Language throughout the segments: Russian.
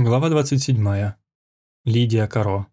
Глава 27. Лидия Каро.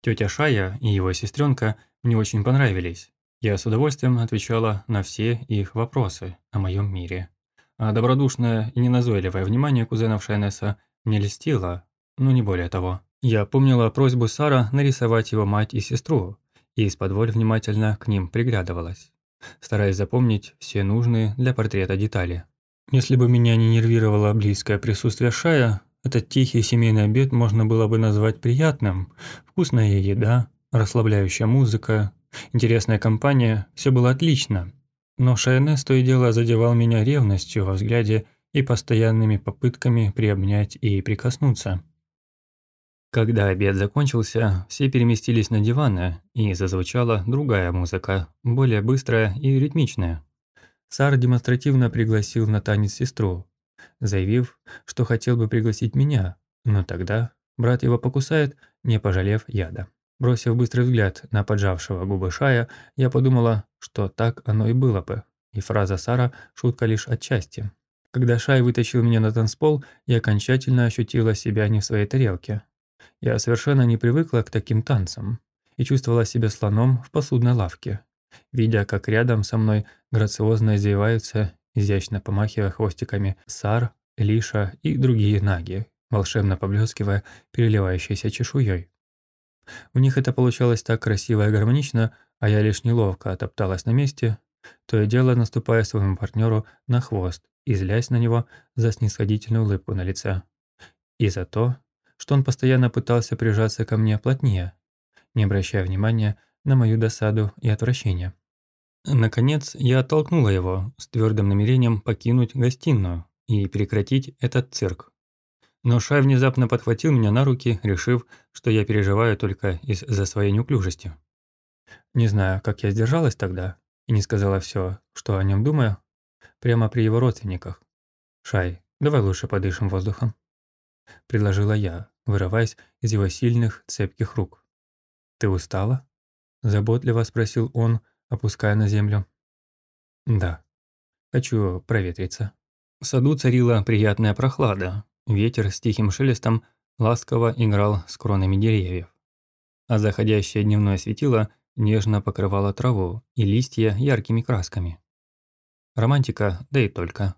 Тетя Шая и его сестренка мне очень понравились. Я с удовольствием отвечала на все их вопросы о моем мире. А добродушное и неназойливое внимание кузенов Шайнеса мне льстило, но не более того. Я помнила просьбу Сара нарисовать его мать и сестру, и из-под внимательно к ним приглядывалась, стараясь запомнить все нужные для портрета детали. Если бы меня не нервировало близкое присутствие Шая, этот тихий семейный обед можно было бы назвать приятным. Вкусная еда, расслабляющая музыка, интересная компания – все было отлично. Но Шайнес то и дело задевал меня ревностью во взгляде и постоянными попытками приобнять и прикоснуться. Когда обед закончился, все переместились на диваны, и зазвучала другая музыка, более быстрая и ритмичная. Сар демонстративно пригласил на танец сестру, заявив, что хотел бы пригласить меня, но тогда брат его покусает, не пожалев яда. Бросив быстрый взгляд на поджавшего губы Шая, я подумала, что так оно и было бы, и фраза Сара – шутка лишь отчасти. Когда Шай вытащил меня на танцпол, я окончательно ощутила себя не в своей тарелке. Я совершенно не привыкла к таким танцам и чувствовала себя слоном в посудной лавке, видя, как рядом со мной грациозно извиваются изящно помахивая хвостиками сар, лиша и другие наги, волшебно поблескивая переливающейся чешуей. У них это получалось так красиво и гармонично, а я лишь неловко отопталась на месте, то и дело наступая своему партнеру на хвост и злясь на него за снисходительную улыбку на лице. И за то, что он постоянно пытался прижаться ко мне плотнее, не обращая внимания на мою досаду и отвращение. Наконец, я оттолкнула его с твердым намерением покинуть гостиную и прекратить этот цирк. Но Шай внезапно подхватил меня на руки, решив, что я переживаю только из-за своей неуклюжести. Не знаю, как я сдержалась тогда и не сказала все, что о нем думаю, прямо при его родственниках. «Шай, давай лучше подышим воздухом», – предложила я, вырываясь из его сильных, цепких рук. «Ты устала?» – заботливо спросил он, – опуская на землю. «Да, хочу проветриться». В саду царила приятная прохлада, ветер с тихим шелестом ласково играл с кронами деревьев. А заходящее дневное светило нежно покрывало траву и листья яркими красками. Романтика, да и только.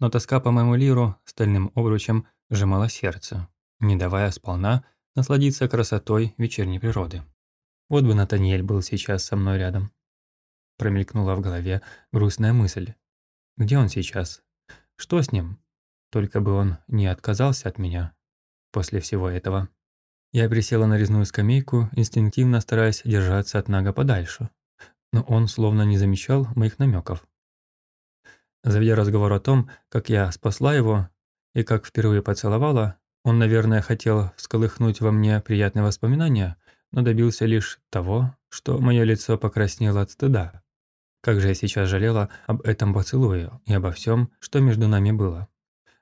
Но тоска по моему лиру стальным обручем сжимала сердце, не давая сполна насладиться красотой вечерней природы. Вот бы Натаниэль был сейчас со мной рядом. Промелькнула в голове грустная мысль. Где он сейчас? Что с ним? Только бы он не отказался от меня после всего этого. Я присела на резную скамейку, инстинктивно стараясь держаться от Нага подальше. Но он словно не замечал моих намеков. Заведя разговор о том, как я спасла его и как впервые поцеловала, он, наверное, хотел всколыхнуть во мне приятные воспоминания, но добился лишь того, что мое лицо покраснело от стыда. Как же я сейчас жалела об этом поцелуе и обо всем, что между нами было.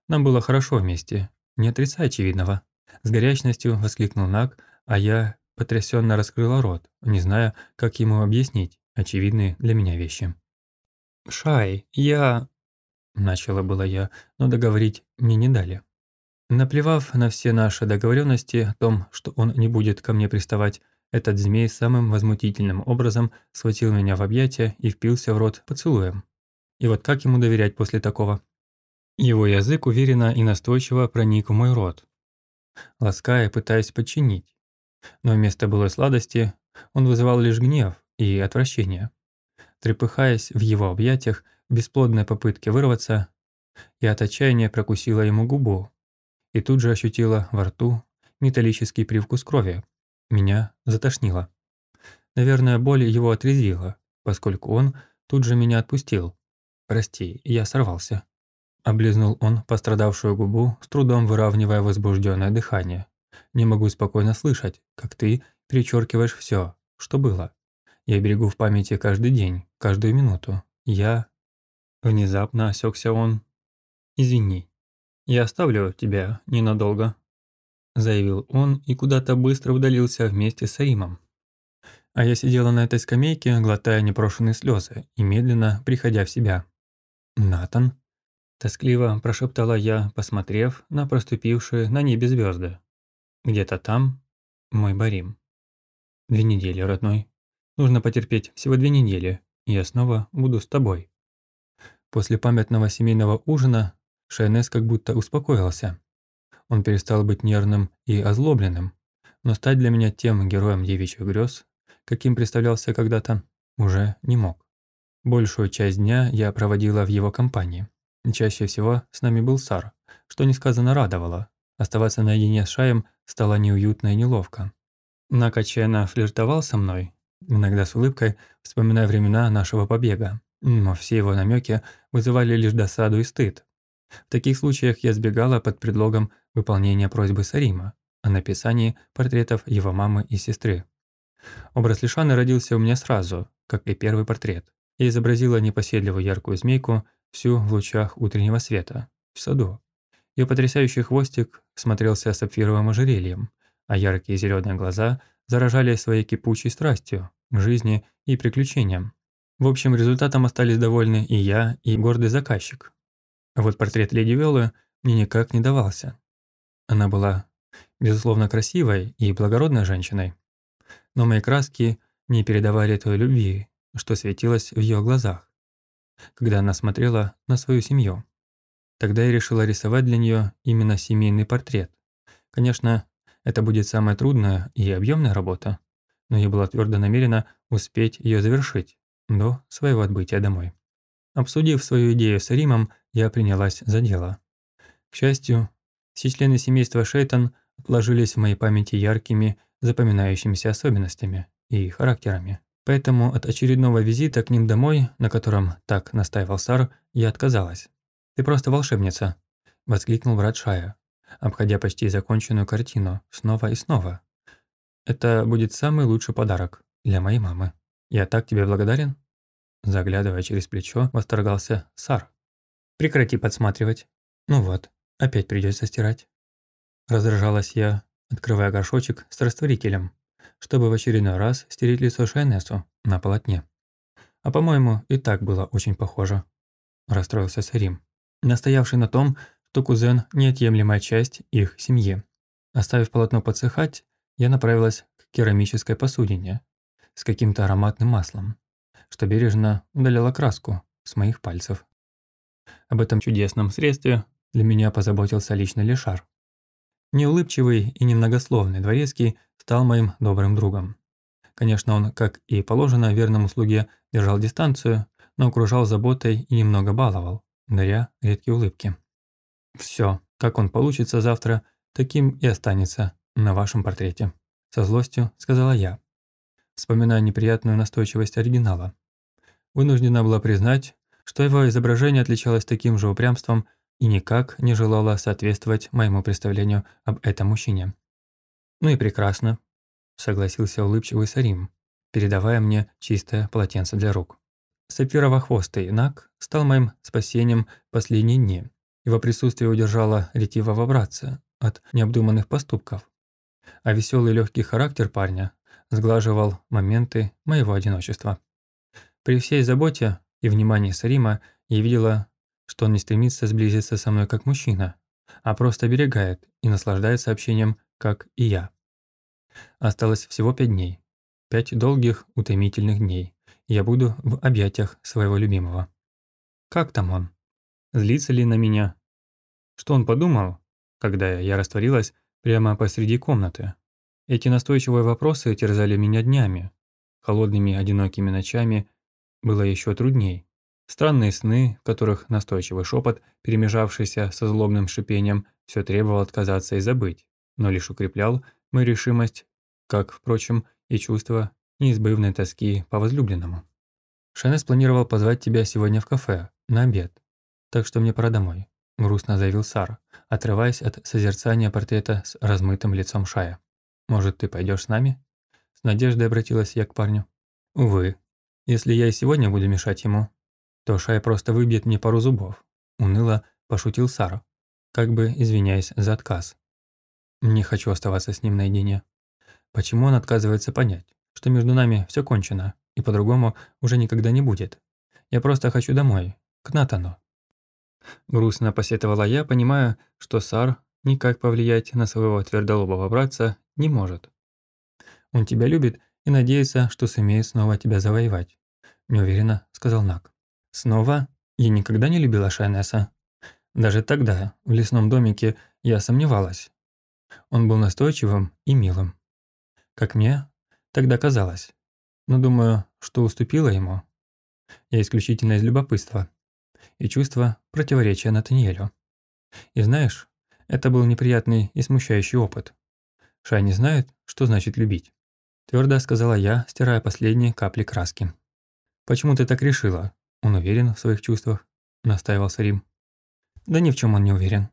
Нам было хорошо вместе, не отрицай очевидного. С горячностью воскликнул Нак, а я потрясенно раскрыла рот, не зная, как ему объяснить очевидные для меня вещи. «Шай, я...» Начала было я, но договорить мне не дали. Наплевав на все наши договоренности о том, что он не будет ко мне приставать, этот змей самым возмутительным образом схватил меня в объятия и впился в рот поцелуем. И вот как ему доверять после такого? Его язык уверенно и настойчиво проник в мой рот, лаская, пытаясь подчинить. Но вместо былой сладости он вызывал лишь гнев и отвращение. Трепыхаясь в его объятиях, в бесплодной попытке вырваться, я от отчаяния прокусила ему губу и тут же ощутила во рту металлический привкус крови, меня затошнило. Наверное, боль его отрезвила, поскольку он тут же меня отпустил. «Прости, я сорвался». Облизнул он пострадавшую губу, с трудом выравнивая возбужденное дыхание. «Не могу спокойно слышать, как ты перечеркиваешь все, что было. Я берегу в памяти каждый день, каждую минуту. Я...» Внезапно осекся он. «Извини, я оставлю тебя ненадолго» заявил он и куда-то быстро удалился вместе с Римом. А я сидела на этой скамейке, глотая непрошенные слезы и медленно приходя в себя. «Натан?» Тоскливо прошептала я, посмотрев на проступившие на небе звезды. Где-то там мой Барим. Две недели, родной. Нужно потерпеть всего две недели, и я снова буду с тобой. После памятного семейного ужина Шайнес как будто успокоился. Он перестал быть нервным и озлобленным, но стать для меня тем героем девичьих грез, каким представлялся когда-то, уже не мог. Большую часть дня я проводила в его компании. Чаще всего с нами был Сар, что несказанно радовало. Оставаться наедине с Шаем стало неуютно и неловко. Накаченно флиртовал со мной, иногда с улыбкой, вспоминая времена нашего побега, но все его намеки вызывали лишь досаду и стыд. В таких случаях я сбегала под предлогом выполнения просьбы Сарима о написании портретов его мамы и сестры. Образ Лишаны родился у меня сразу, как и первый портрет. Я изобразила непоседливую яркую змейку, всю в лучах утреннего света, в саду. Ее потрясающий хвостик смотрелся сапфировым ожерельем, а яркие зеленые глаза заражали своей кипучей страстью к жизни и приключениям. В общем, результатом остались довольны и я, и гордый заказчик. А вот портрет леди Виллы мне никак не давался. Она была, безусловно, красивой и благородной женщиной, но мои краски не передавали той любви, что светилось в ее глазах когда она смотрела на свою семью. Тогда я решила рисовать для нее именно семейный портрет. Конечно, это будет самая трудная и объемная работа, но я была твердо намерена успеть ее завершить до своего отбытия домой. Обсудив свою идею с Римом, я принялась за дело. К счастью, все члены семейства Шейтон отложились в моей памяти яркими, запоминающимися особенностями и характерами. Поэтому от очередного визита к ним домой, на котором так настаивал Сар, я отказалась. «Ты просто волшебница», – воскликнул брат Шая, обходя почти законченную картину снова и снова. «Это будет самый лучший подарок для моей мамы. Я так тебе благодарен?» Заглядывая через плечо, восторгался Сар. «Прекрати подсматривать. Ну вот, опять придется стирать». Раздражалась я, открывая горшочек с растворителем, чтобы в очередной раз стереть лицо Шайнесу на полотне. А по-моему, и так было очень похоже. Расстроился Сарим, настоявший на том, что кузен – неотъемлемая часть их семьи. Оставив полотно подсыхать, я направилась к керамической посудине с каким-то ароматным маслом, что бережно удаляло краску с моих пальцев. Об этом чудесном средстве для меня позаботился лично Лешар. Неулыбчивый и немногословный дворецкий стал моим добрым другом. Конечно, он, как и положено верному слуге, держал дистанцию, но окружал заботой и немного баловал, даря редкие улыбки. Все, как он получится завтра, таким и останется на вашем портрете», – со злостью сказала я, вспоминая неприятную настойчивость оригинала. Вынуждена была признать, что его изображение отличалось таким же упрямством и никак не желало соответствовать моему представлению об этом мужчине. «Ну и прекрасно», – согласился улыбчивый Сарим, передавая мне чистое полотенце для рук. Сапфирово-хвостый Нак стал моим спасением последние дни. Его присутствие удержало ретивого братца от необдуманных поступков, а веселый легкий характер парня сглаживал моменты моего одиночества. При всей заботе и внимании Сарима я видела, что он не стремится сблизиться со мной как мужчина, а просто оберегает и наслаждается общением как и я. Осталось всего пять дней. Пять долгих, утомительных дней. Я буду в объятиях своего любимого. Как там он? Злится ли на меня? Что он подумал, когда я растворилась прямо посреди комнаты? Эти настойчивые вопросы терзали меня днями. Холодными одинокими ночами было еще трудней. Странные сны, в которых настойчивый шепот, перемежавшийся со злобным шипением, все требовал отказаться и забыть но лишь укреплял мою решимость, как, впрочем, и чувство неизбывной тоски по возлюбленному. «Шанес планировал позвать тебя сегодня в кафе, на обед, так что мне пора домой», – грустно заявил Сара, отрываясь от созерцания портрета с размытым лицом Шая. «Может, ты пойдешь с нами?» С надеждой обратилась я к парню. «Увы, если я и сегодня буду мешать ему, то Шай просто выбьет мне пару зубов», – уныло пошутил Сара, как бы извиняясь за отказ. Не хочу оставаться с ним наедине. Почему он отказывается понять, что между нами все кончено, и по-другому уже никогда не будет? Я просто хочу домой, к Натану. Грустно посетовала я, понимая, что Сар никак повлиять на своего твердолобого братца не может. Он тебя любит и надеется, что сумеет снова тебя завоевать. Неуверенно сказал Нак. Снова? Я никогда не любила Шайнеса. Даже тогда, в лесном домике, я сомневалась. Он был настойчивым и милым. Как мне тогда казалось. Но думаю, что уступила ему. Я исключительно из любопытства и чувства противоречия Натаниэлю. И знаешь, это был неприятный и смущающий опыт. Шай не знает, что значит любить. Твердо сказала я, стирая последние капли краски. «Почему ты так решила?» «Он уверен в своих чувствах», – настаивал Сарим. «Да ни в чем он не уверен.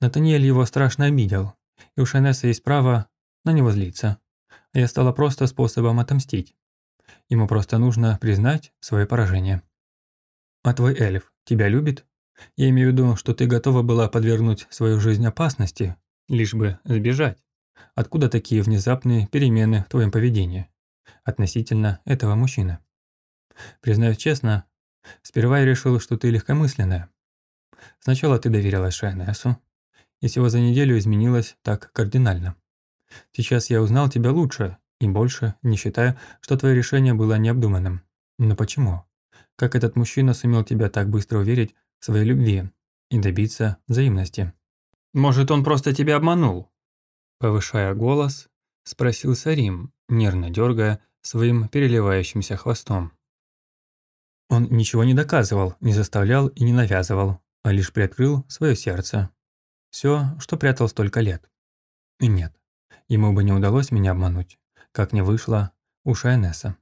Натаниэль его страшно обидел, и у Шайнеса есть право на него злиться. А я стала просто способом отомстить. Ему просто нужно признать свое поражение. А твой эльф тебя любит? Я имею в виду, что ты готова была подвергнуть свою жизнь опасности, лишь бы сбежать. Откуда такие внезапные перемены в твоем поведении относительно этого мужчины? Признаюсь честно, сперва я решил, что ты легкомысленная. Сначала ты доверилась Шайнесу, и всего за неделю изменилась так кардинально. Сейчас я узнал тебя лучше и больше, не считая, что твое решение было необдуманным. Но почему? Как этот мужчина сумел тебя так быстро уверить в своей любви и добиться взаимности? Может, он просто тебя обманул? Повышая голос, спросил Сарим, нервно дергая своим переливающимся хвостом. Он ничего не доказывал, не заставлял и не навязывал, а лишь приоткрыл свое сердце. Все, что прятал столько лет. И нет, ему бы не удалось меня обмануть, как не вышло у Шайнеса.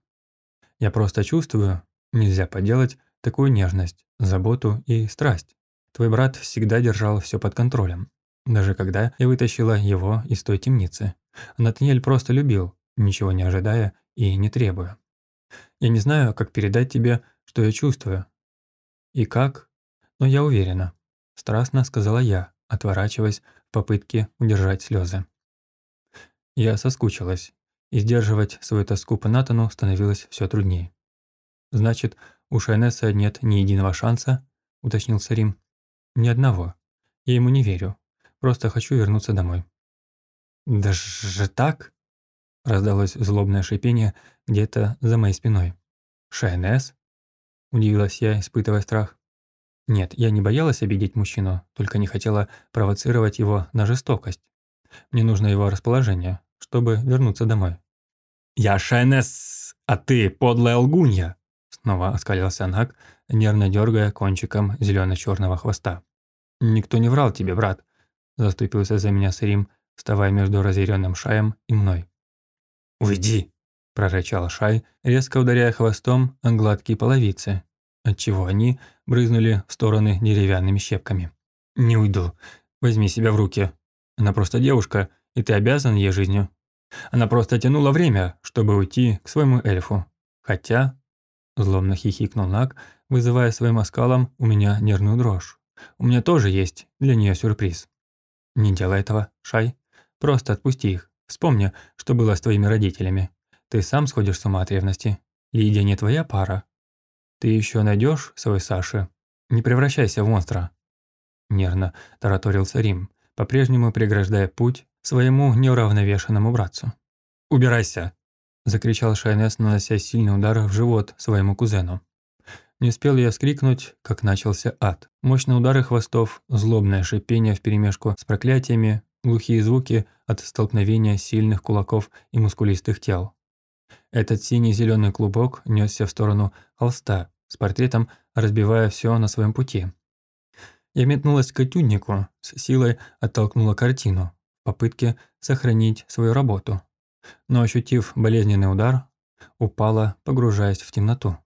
Я просто чувствую, нельзя поделать такую нежность, заботу и страсть. Твой брат всегда держал все под контролем, даже когда я вытащила его из той темницы. Натаниэль просто любил, ничего не ожидая и не требуя. Я не знаю, как передать тебе, что я чувствую. И как, но я уверена, страстно сказала я, отворачиваясь в попытке удержать слезы. Я соскучилась, и сдерживать свою тоску по Натану становилось все труднее. «Значит, у Шайнеса нет ни единого шанса?» – уточнил Сарим. «Ни одного. Я ему не верю. Просто хочу вернуться домой». «Даже так?» – раздалось злобное шипение где-то за моей спиной. «Шайнес?» – удивилась я, испытывая страх. Нет, я не боялась обидеть мужчину, только не хотела провоцировать его на жестокость. Мне нужно его расположение, чтобы вернуться домой. «Я Шайнес, а ты подлая лгунья!» Снова оскалился Наг, нервно дергая кончиком зелено черного хвоста. «Никто не врал тебе, брат», – заступился за меня Сарим, вставая между разъяренным Шаем и мной. «Уйди!» – прорычал Шай, резко ударяя хвостом о гладкие половицы, отчего они брызнули в стороны деревянными щепками. «Не уйду. Возьми себя в руки. Она просто девушка, и ты обязан ей жизнью. Она просто тянула время, чтобы уйти к своему эльфу. Хотя...» Злобно хихикнул Нак, вызывая своим оскалом у меня нервную дрожь. «У меня тоже есть для нее сюрприз». «Не делай этого, Шай. Просто отпусти их. Вспомни, что было с твоими родителями. Ты сам сходишь с ума от ревности. Лидия не твоя пара, ты еще найдешь свой Саши? Не превращайся в монстра. Нервно тараторил Сарим, по-прежнему преграждая путь своему неуравновешенному братцу. «Убирайся!» – закричал Шайнес, нанося сильный удар в живот своему кузену. Не успел я вскрикнуть, как начался ад. Мощные удары хвостов, злобное шипение вперемешку с проклятиями, глухие звуки от столкновения сильных кулаков и мускулистых тел. Этот синий-зеленый клубок несся в сторону холста с портретом, разбивая все на своем пути. Я метнулась к этюднику, с силой оттолкнула картину, в попытке сохранить свою работу. Но ощутив болезненный удар, упала, погружаясь в темноту.